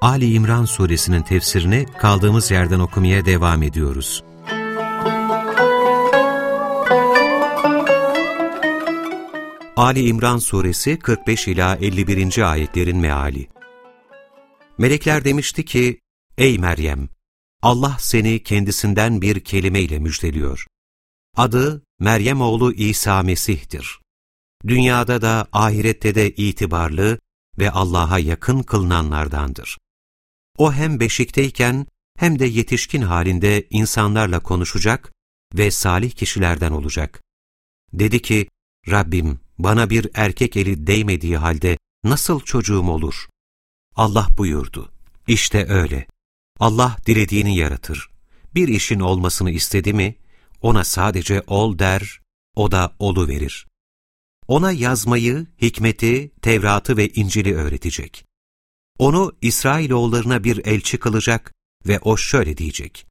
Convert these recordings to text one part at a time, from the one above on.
Ali İmran suresinin tefsirini kaldığımız yerden okumaya devam ediyoruz. Ali İmran suresi 45 ila 51. ayetlerin meali. Melekler demişti ki: Ey Meryem, Allah seni kendisinden bir kelime ile müjdeliyor. Adı Meryem oğlu İsa Mesih'tir. Dünyada da ahirette de itibarlı ve Allah'a yakın kılınanlardandır. O hem beşikteyken hem de yetişkin halinde insanlarla konuşacak ve salih kişilerden olacak. Dedi ki, Rabbim bana bir erkek eli değmediği halde nasıl çocuğum olur? Allah buyurdu, İşte öyle. Allah dilediğini yaratır. Bir işin olmasını istedi mi, ona sadece ol der, o da olu verir. Ona yazmayı, hikmeti, Tevrat'ı ve İncil'i öğretecek. Onu İsrailoğullarına bir elçi kılacak ve o şöyle diyecek.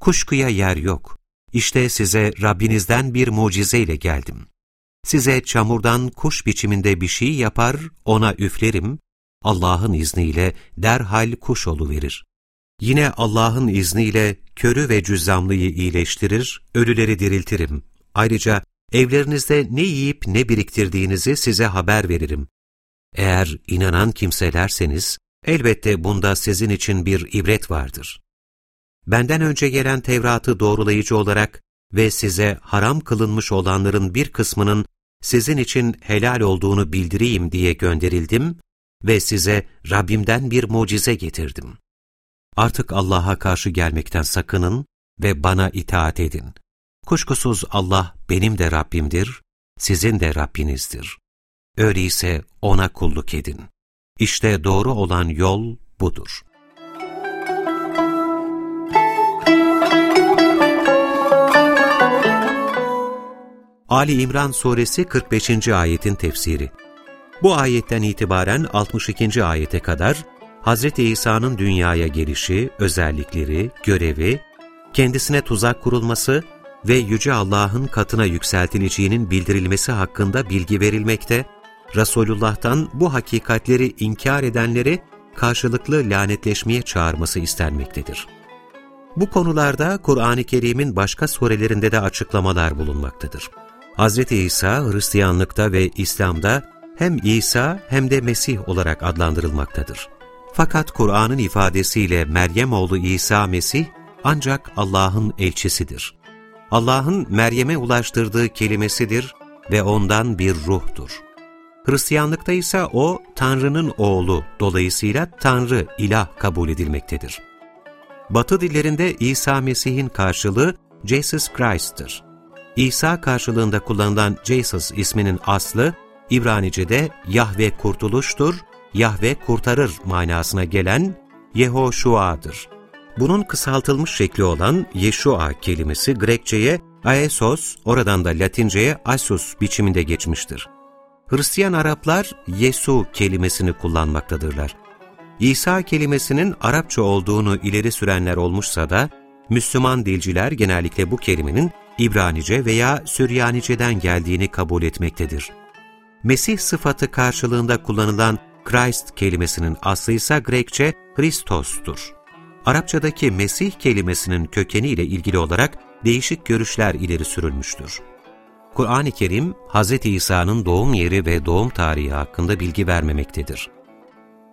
Kuşkuya yer yok. İşte size Rabbinizden bir mucizeyle geldim. Size çamurdan kuş biçiminde bir şey yapar, ona üflerim, Allah'ın izniyle derhal kuş verir. Yine Allah'ın izniyle körü ve cüzzamlıyı iyileştirir, ölüleri diriltirim. Ayrıca evlerinizde ne yiyip ne biriktirdiğinizi size haber veririm. Eğer inanan kimselerseniz, elbette bunda sizin için bir ibret vardır. Benden önce gelen Tevrat'ı doğrulayıcı olarak ve size haram kılınmış olanların bir kısmının sizin için helal olduğunu bildireyim diye gönderildim ve size Rabbimden bir mucize getirdim. Artık Allah'a karşı gelmekten sakının ve bana itaat edin. Kuşkusuz Allah benim de Rabbimdir, sizin de Rabbinizdir. Öyleyse O'na kulluk edin. İşte doğru olan yol budur. Ali İmran Suresi 45. ayetin tefsiri Bu ayetten itibaren 62. ayete kadar Hz. İsa'nın dünyaya gelişi, özellikleri, görevi, kendisine tuzak kurulması ve Yüce Allah'ın katına yükseltileceğinin bildirilmesi hakkında bilgi verilmekte, Resulullah'tan bu hakikatleri inkar edenleri karşılıklı lanetleşmeye çağırması istenmektedir. Bu konularda Kur'an-ı Kerim'in başka surelerinde de açıklamalar bulunmaktadır. Hz. İsa Hristiyanlıkta ve İslam'da hem İsa hem de Mesih olarak adlandırılmaktadır. Fakat Kur'an'ın ifadesiyle Meryem oğlu İsa Mesih ancak Allah'ın elçisidir. Allah'ın Meryem'e ulaştırdığı kelimesidir ve ondan bir ruhtur. Hristiyanlıkta ise o Tanrı'nın oğlu, dolayısıyla Tanrı, ilah kabul edilmektedir. Batı dillerinde İsa Mesih'in karşılığı Jesus Christ'tır. İsa karşılığında kullanılan Jesus isminin aslı, İbranice'de Yahve kurtuluştur, Yahve kurtarır manasına gelen Yehoşua'dır. Bunun kısaltılmış şekli olan Yeshua kelimesi Grekçe'ye Aesos, oradan da Latince'ye Asus biçiminde geçmiştir. Hristiyan Araplar Yesu kelimesini kullanmaktadırlar. İsa kelimesinin Arapça olduğunu ileri sürenler olmuşsa da, Müslüman dilciler genellikle bu kelimenin İbranice veya Süryanice'den geldiğini kabul etmektedir. Mesih sıfatı karşılığında kullanılan Christ kelimesinin aslı ise Grekçe Christos'tur. Arapçadaki Mesih kelimesinin kökeni ile ilgili olarak değişik görüşler ileri sürülmüştür. Kur'an-ı Kerim, Hz. İsa'nın doğum yeri ve doğum tarihi hakkında bilgi vermemektedir.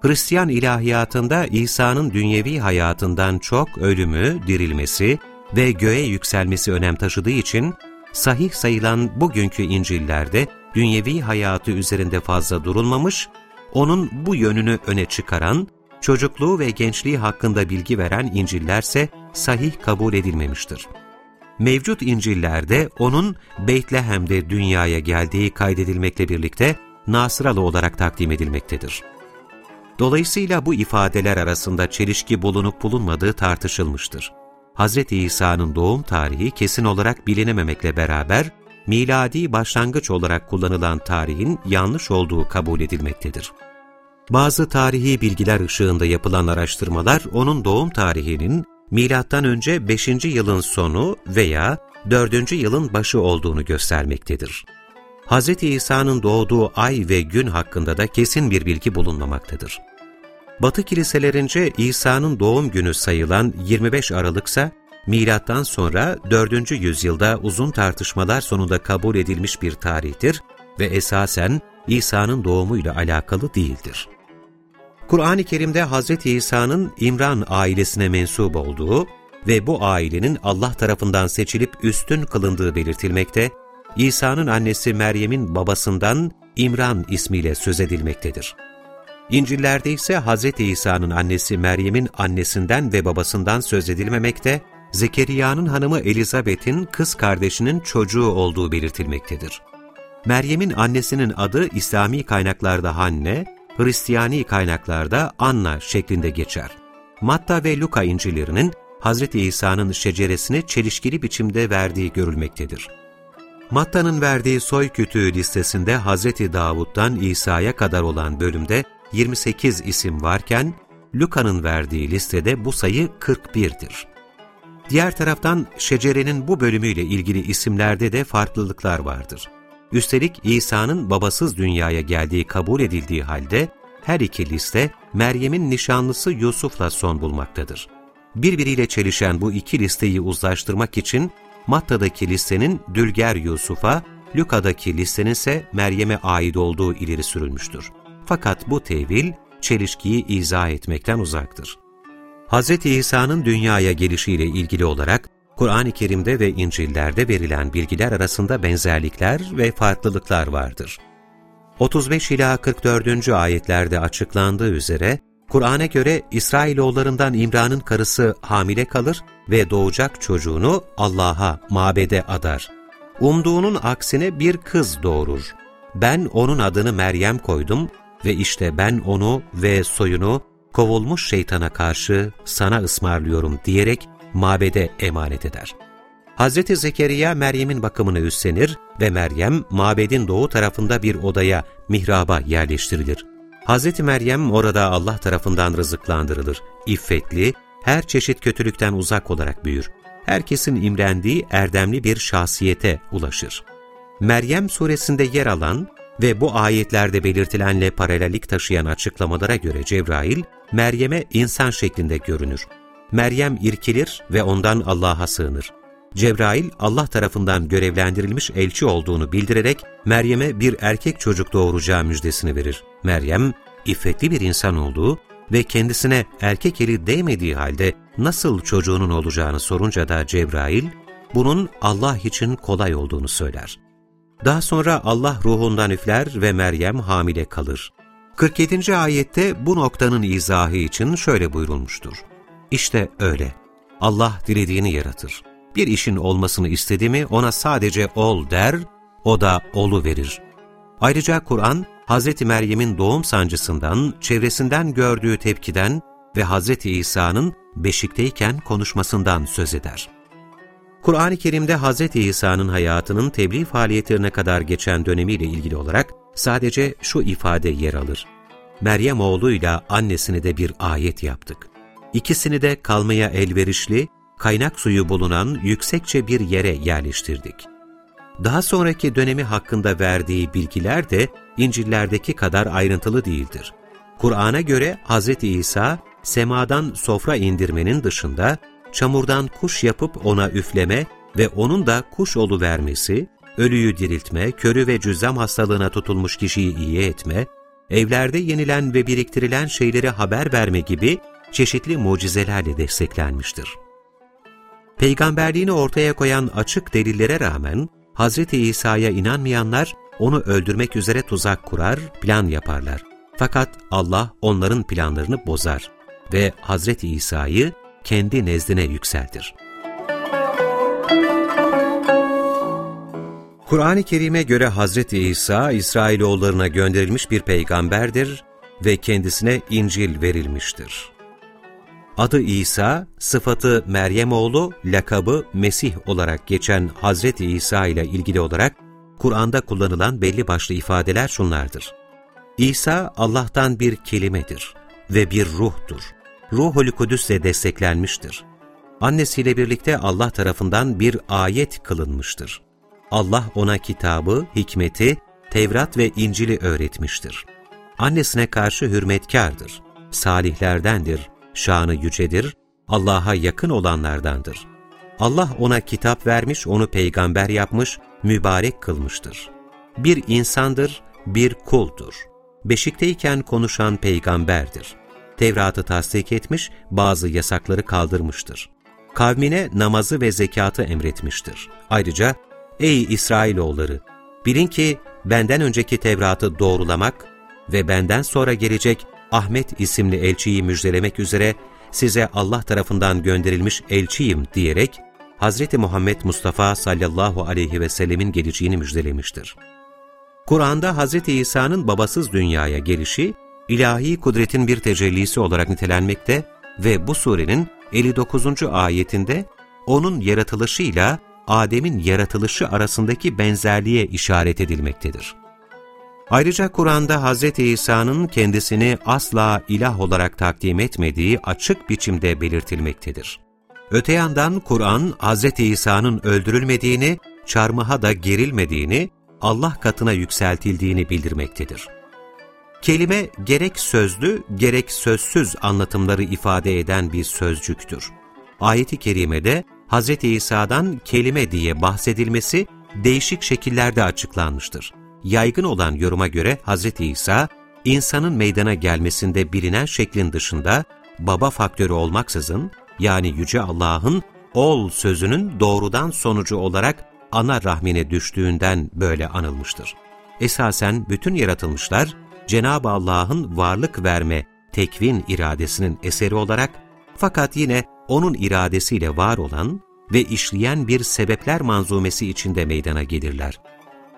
Hristiyan ilahiyatında İsa'nın dünyevi hayatından çok ölümü, dirilmesi ve göğe yükselmesi önem taşıdığı için, sahih sayılan bugünkü İncil'lerde dünyevi hayatı üzerinde fazla durulmamış, onun bu yönünü öne çıkaran, çocukluğu ve gençliği hakkında bilgi veren İncil'lerse sahih kabul edilmemiştir. Mevcut İncil'lerde onun Beytlehem'de dünyaya geldiği kaydedilmekle birlikte Nasıralı olarak takdim edilmektedir. Dolayısıyla bu ifadeler arasında çelişki bulunup bulunmadığı tartışılmıştır. Hz. İsa'nın doğum tarihi kesin olarak bilinememekle beraber, miladi başlangıç olarak kullanılan tarihin yanlış olduğu kabul edilmektedir. Bazı tarihi bilgiler ışığında yapılan araştırmalar onun doğum tarihinin milattan önce 5. yılın sonu veya 4. yılın başı olduğunu göstermektedir. Hz. İsa'nın doğduğu ay ve gün hakkında da kesin bir bilgi bulunmamaktadır. Batı kiliselerince İsa'nın doğum günü sayılan 25 Aralıksa, milattan sonra 4. yüzyılda uzun tartışmalar sonunda kabul edilmiş bir tarihtir ve esasen İsa'nın doğumuyla alakalı değildir. Kur'an-ı Kerim'de Hz. İsa'nın İmran ailesine mensup olduğu ve bu ailenin Allah tarafından seçilip üstün kılındığı belirtilmekte, İsa'nın annesi Meryem'in babasından İmran ismiyle söz edilmektedir. İncil'lerde ise Hz. İsa'nın annesi Meryem'in annesinden ve babasından söz edilmemekte, Zekeriya'nın hanımı Elizabeth'in kız kardeşinin çocuğu olduğu belirtilmektedir. Meryem'in annesinin adı İslami kaynaklarda Hanne, Hristiyani kaynaklarda Anna şeklinde geçer. Matta ve Luka İncil'lerinin Hz. İsa'nın şeceresini çelişkili biçimde verdiği görülmektedir. Matta'nın verdiği soy kütüğü listesinde Hz. Davud'dan İsa'ya kadar olan bölümde 28 isim varken, Luka'nın verdiği listede bu sayı 41'dir. Diğer taraftan şecerenin bu bölümüyle ilgili isimlerde de farklılıklar vardır. Üstelik İsa'nın babasız dünyaya geldiği kabul edildiği halde her iki liste Meryem'in nişanlısı Yusuf'la son bulmaktadır. Birbiriyle çelişen bu iki listeyi uzlaştırmak için Matta'daki listenin Dülger Yusuf'a, Luka'daki listenin ise Meryem'e ait olduğu ileri sürülmüştür. Fakat bu tevil, çelişkiyi izah etmekten uzaktır. Hz. İsa'nın dünyaya gelişiyle ilgili olarak, Kur'an-ı Kerim'de ve İncil'lerde verilen bilgiler arasında benzerlikler ve farklılıklar vardır. 35 ila 44. ayetlerde açıklandığı üzere, Kur'an'a göre İsrailoğullarından İmran'ın karısı hamile kalır ve doğacak çocuğunu Allah'a, mabede adar. Umduğunun aksine bir kız doğurur. Ben onun adını Meryem koydum ve işte ben onu ve soyunu kovulmuş şeytana karşı sana ısmarlıyorum diyerek mabede emanet eder. Hz. Zekeriya Meryem'in bakımını üstlenir ve Meryem mabedin doğu tarafında bir odaya, mihraba yerleştirilir. Hz. Meryem orada Allah tarafından rızıklandırılır. İffetli, her çeşit kötülükten uzak olarak büyür. Herkesin imrendiği erdemli bir şahsiyete ulaşır. Meryem suresinde yer alan ve bu ayetlerde belirtilenle paralellik taşıyan açıklamalara göre Cebrail, Meryem'e insan şeklinde görünür. Meryem irkilir ve ondan Allah'a sığınır. Cebrail, Allah tarafından görevlendirilmiş elçi olduğunu bildirerek Meryem'e bir erkek çocuk doğuracağı müjdesini verir. Meryem, iffetli bir insan olduğu ve kendisine erkek eli değmediği halde nasıl çocuğunun olacağını sorunca da Cebrail, bunun Allah için kolay olduğunu söyler. Daha sonra Allah ruhundan üfler ve Meryem hamile kalır. 47. ayette bu noktanın izahı için şöyle buyurulmuştur. İşte öyle. Allah dilediğini yaratır. Bir işin olmasını istedi mi ona sadece ol der, o da olu verir. Ayrıca Kur'an, Hz. Meryem'in doğum sancısından, çevresinden gördüğü tepkiden ve Hz. İsa'nın beşikteyken konuşmasından söz eder. Kur'an-ı Kerim'de Hz. İsa'nın hayatının tebliğ faaliyetlerine kadar geçen dönemiyle ilgili olarak sadece şu ifade yer alır. Meryem oğluyla annesini de bir ayet yaptık. İkisini de kalmaya elverişli, kaynak suyu bulunan yüksekçe bir yere yerleştirdik. Daha sonraki dönemi hakkında verdiği bilgiler de İncil'lerdeki kadar ayrıntılı değildir. Kur'an'a göre Hz. İsa, semadan sofra indirmenin dışında çamurdan kuş yapıp ona üfleme ve onun da kuş olu vermesi, ölüyü diriltme, körü ve cüzzam hastalığına tutulmuş kişiyi iyi etme, evlerde yenilen ve biriktirilen şeyleri haber verme gibi çeşitli mucizelerle desteklenmiştir. Peygamberliğini ortaya koyan açık delillere rağmen, Hz. İsa'ya inanmayanlar onu öldürmek üzere tuzak kurar, plan yaparlar. Fakat Allah onların planlarını bozar ve Hz. İsa'yı kendi nezdine yükseltir. Kur'an-ı Kerim'e göre Hz. İsa, İsrailoğullarına gönderilmiş bir peygamberdir ve kendisine İncil verilmiştir. Adı İsa, sıfatı Meryem oğlu, lakabı Mesih olarak geçen Hazreti İsa ile ilgili olarak Kur'an'da kullanılan belli başlı ifadeler şunlardır. İsa Allah'tan bir kelimedir ve bir ruhtur. Ruhul Kudüs'le desteklenmiştir. Annesiyle birlikte Allah tarafından bir ayet kılınmıştır. Allah ona kitabı, hikmeti, Tevrat ve İncil'i öğretmiştir. Annesine karşı hürmetkardır, salihlerdendir, şanı yücedir, Allah'a yakın olanlardandır. Allah ona kitap vermiş, onu peygamber yapmış, mübarek kılmıştır. Bir insandır, bir kuldur. Beşikteyken konuşan peygamberdir. Tevrat'ı tasdik etmiş, bazı yasakları kaldırmıştır. Kavmine namazı ve zekatı emretmiştir. Ayrıca, ey İsrailoğulları, bilin ki benden önceki Tevrat'ı doğrulamak ve benden sonra gelecek Ahmet isimli elçiyi müjdelemek üzere size Allah tarafından gönderilmiş elçiyim diyerek Hz. Muhammed Mustafa sallallahu aleyhi ve sellemin geleceğini müjdelemiştir. Kur'an'da Hz. İsa'nın babasız dünyaya gelişi, ilahi kudretin bir tecellisi olarak nitelenmekte ve bu surenin 59. ayetinde onun yaratılışıyla Adem'in yaratılışı arasındaki benzerliğe işaret edilmektedir. Ayrıca Kur'an'da Hz. İsa'nın kendisini asla ilah olarak takdim etmediği açık biçimde belirtilmektedir. Öte yandan Kur'an, Hz. İsa'nın öldürülmediğini, çarmıha da gerilmediğini, Allah katına yükseltildiğini bildirmektedir. Kelime gerek sözlü, gerek sözsüz anlatımları ifade eden bir sözcüktür. Ayet-i Kerime'de Hz. İsa'dan kelime diye bahsedilmesi değişik şekillerde açıklanmıştır. Yaygın olan yoruma göre Hz. İsa, insanın meydana gelmesinde bilinen şeklin dışında baba faktörü olmaksızın, yani Yüce Allah'ın ol sözünün doğrudan sonucu olarak ana rahmine düştüğünden böyle anılmıştır. Esasen bütün yaratılmışlar, Cenab-ı Allah'ın varlık verme, tekvin iradesinin eseri olarak, fakat yine O'nun iradesiyle var olan ve işleyen bir sebepler manzumesi içinde meydana gelirler.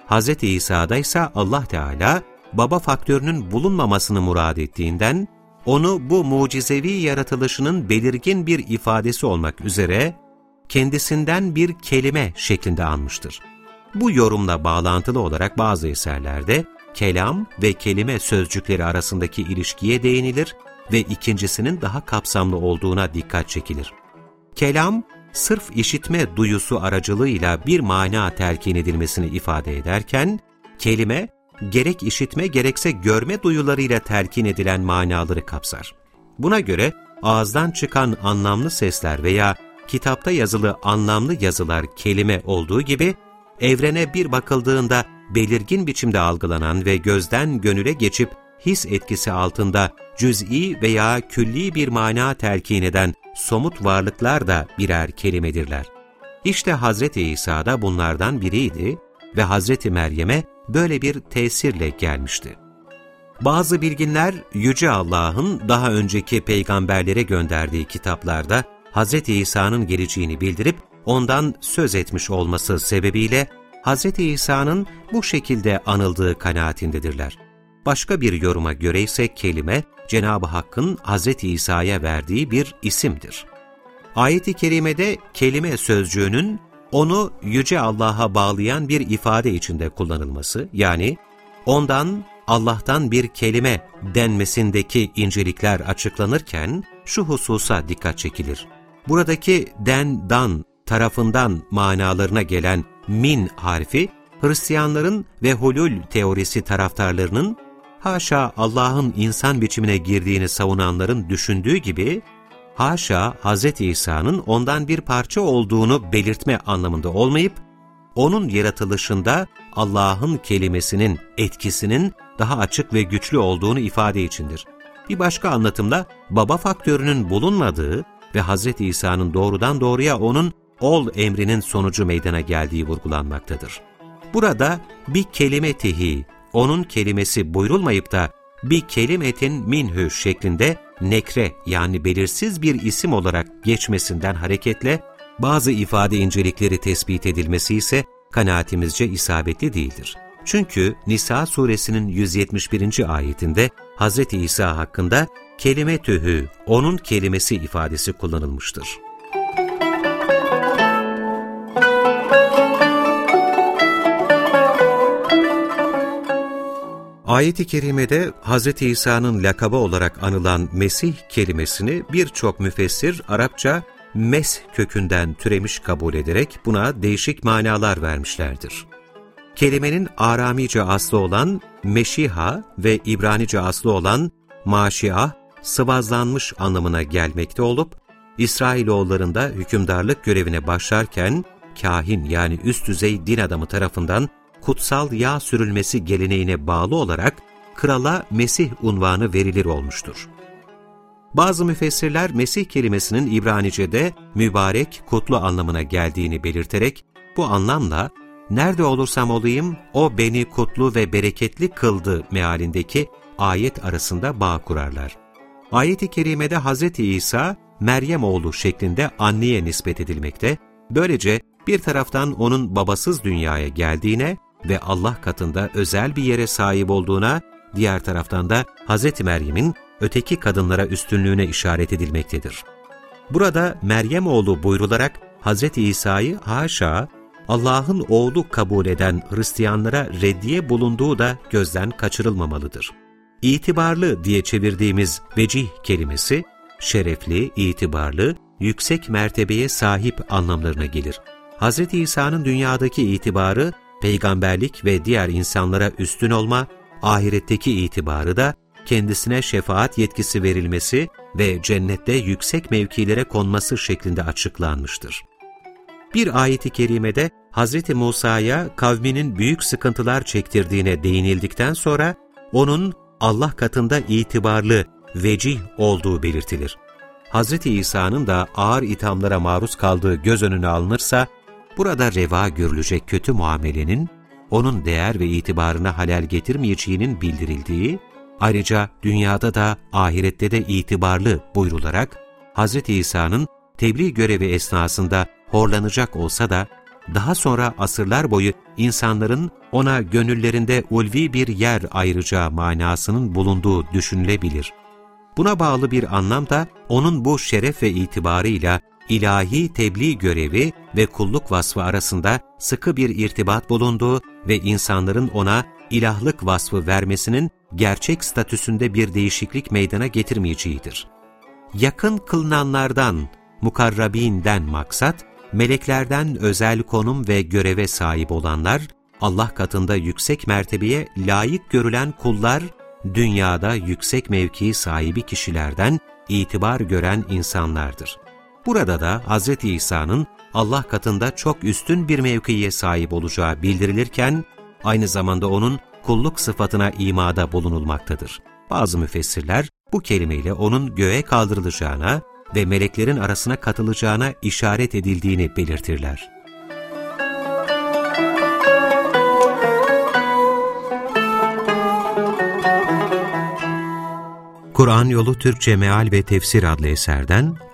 Hz. İsa'da ise Allah Teala, baba faktörünün bulunmamasını murad ettiğinden, onu bu mucizevi yaratılışının belirgin bir ifadesi olmak üzere, kendisinden bir kelime şeklinde anmıştır. Bu yorumla bağlantılı olarak bazı eserlerde, kelam ve kelime sözcükleri arasındaki ilişkiye değinilir ve ikincisinin daha kapsamlı olduğuna dikkat çekilir. Kelam, sırf işitme duyusu aracılığıyla bir mana telkin edilmesini ifade ederken, kelime, gerek işitme gerekse görme duyularıyla telkin edilen manaları kapsar. Buna göre ağızdan çıkan anlamlı sesler veya kitapta yazılı anlamlı yazılar kelime olduğu gibi, evrene bir bakıldığında belirgin biçimde algılanan ve gözden gönüle geçip his etkisi altında cüz'i veya külli bir mana telkin eden somut varlıklar da birer kelimedirler. İşte Hazreti İsa da bunlardan biriydi ve Hazreti Meryem'e böyle bir tesirle gelmişti. Bazı bilginler Yüce Allah'ın daha önceki peygamberlere gönderdiği kitaplarda Hz. İsa'nın geleceğini bildirip ondan söz etmiş olması sebebiyle Hz. İsa'nın bu şekilde anıldığı kanaatindedirler. Başka bir yoruma göre ise kelime, Cenab-ı Hakk'ın Hz. İsa'ya verdiği bir isimdir. Ayet-i Kerime'de kelime sözcüğünün onu Yüce Allah'a bağlayan bir ifade içinde kullanılması, yani ondan Allah'tan bir kelime denmesindeki incelikler açıklanırken şu hususa dikkat çekilir. Buradaki den, dan tarafından manalarına gelen min harfi, Hristiyanların ve hulul teorisi taraftarlarının haşa Allah'ın insan biçimine girdiğini savunanların düşündüğü gibi, haşa Hz. İsa'nın ondan bir parça olduğunu belirtme anlamında olmayıp, onun yaratılışında Allah'ın kelimesinin etkisinin daha açık ve güçlü olduğunu ifade içindir. Bir başka anlatımda baba faktörünün bulunmadığı ve Hz. İsa'nın doğrudan doğruya onun ol emrinin sonucu meydana geldiği vurgulanmaktadır. Burada bir kelime tihi, onun kelimesi buyrulmayıp da bir kelimetin minhü şeklinde nekre yani belirsiz bir isim olarak geçmesinden hareketle bazı ifade incelikleri tespit edilmesi ise kanaatimizce isabetli değildir. Çünkü Nisa suresinin 171. ayetinde Hz. İsa hakkında kelime tühü, onun kelimesi ifadesi kullanılmıştır. Ayet-i Kerime'de Hz. İsa'nın lakabı olarak anılan Mesih kelimesini birçok müfessir Arapça mes kökünden türemiş kabul ederek buna değişik manalar vermişlerdir. Kelimenin Aramice aslı olan meşiha ve İbranice aslı olan maşiah, sıvazlanmış anlamına gelmekte olup, İsrailoğullarında hükümdarlık görevine başlarken, kahin yani üst düzey din adamı tarafından kutsal yağ sürülmesi geleneğine bağlı olarak krala Mesih unvanı verilir olmuştur. Bazı müfessirler Mesih kelimesinin İbranice'de mübarek, kutlu anlamına geldiğini belirterek, bu anlamla nerede olursam olayım o beni kutlu ve bereketli kıldı mealindeki ayet arasında bağ kurarlar. Ayet-i kerimede Hz. İsa, Meryem oğlu şeklinde anneye nispet edilmekte, böylece bir taraftan onun babasız dünyaya geldiğine ve Allah katında özel bir yere sahip olduğuna, diğer taraftan da Hz. Meryem'in öteki kadınlara üstünlüğüne işaret edilmektedir. Burada Meryem oğlu buyrularak Hz. İsa'yı haşa Allah'ın oğlu kabul eden Hristiyanlara reddiye bulunduğu da gözden kaçırılmamalıdır. İtibarlı diye çevirdiğimiz vecih kelimesi, şerefli, itibarlı, yüksek mertebeye sahip anlamlarına gelir. Hz. İsa'nın dünyadaki itibarı, peygamberlik ve diğer insanlara üstün olma, ahiretteki itibarı da kendisine şefaat yetkisi verilmesi ve cennette yüksek mevkilere konması şeklinde açıklanmıştır. Bir ayeti kerimede Hz. Musa'ya kavminin büyük sıkıntılar çektirdiğine değinildikten sonra onun Allah katında itibarlı, vecih olduğu belirtilir. Hz. İsa'nın da ağır ithamlara maruz kaldığı göz önüne alınırsa, burada reva görülecek kötü muamelenin, onun değer ve itibarına halel getirmeyeceğinin bildirildiği, ayrıca dünyada da ahirette de itibarlı buyrularak, Hz. İsa'nın tebliğ görevi esnasında horlanacak olsa da, daha sonra asırlar boyu insanların ona gönüllerinde ulvi bir yer ayıracağı manasının bulunduğu düşünülebilir. Buna bağlı bir anlam da onun bu şeref ve itibarıyla ilahi tebliğ görevi ve kulluk vasfı arasında sıkı bir irtibat bulunduğu ve insanların ona ilahlık vasfı vermesinin gerçek statüsünde bir değişiklik meydana getirmeyeceğidir. Yakın kılınanlardan, mukarrabinden maksat, meleklerden özel konum ve göreve sahip olanlar, Allah katında yüksek mertebeye layık görülen kullar, dünyada yüksek mevki sahibi kişilerden itibar gören insanlardır. Burada da Hz. İsa'nın Allah katında çok üstün bir mevkiye sahip olacağı bildirilirken, aynı zamanda onun kulluk sıfatına imada bulunulmaktadır. Bazı müfessirler bu kelimeyle onun göğe kaldırılacağına ve meleklerin arasına katılacağına işaret edildiğini belirtirler. Kur'an Yolu Türkçe Meal ve Tefsir adlı eserden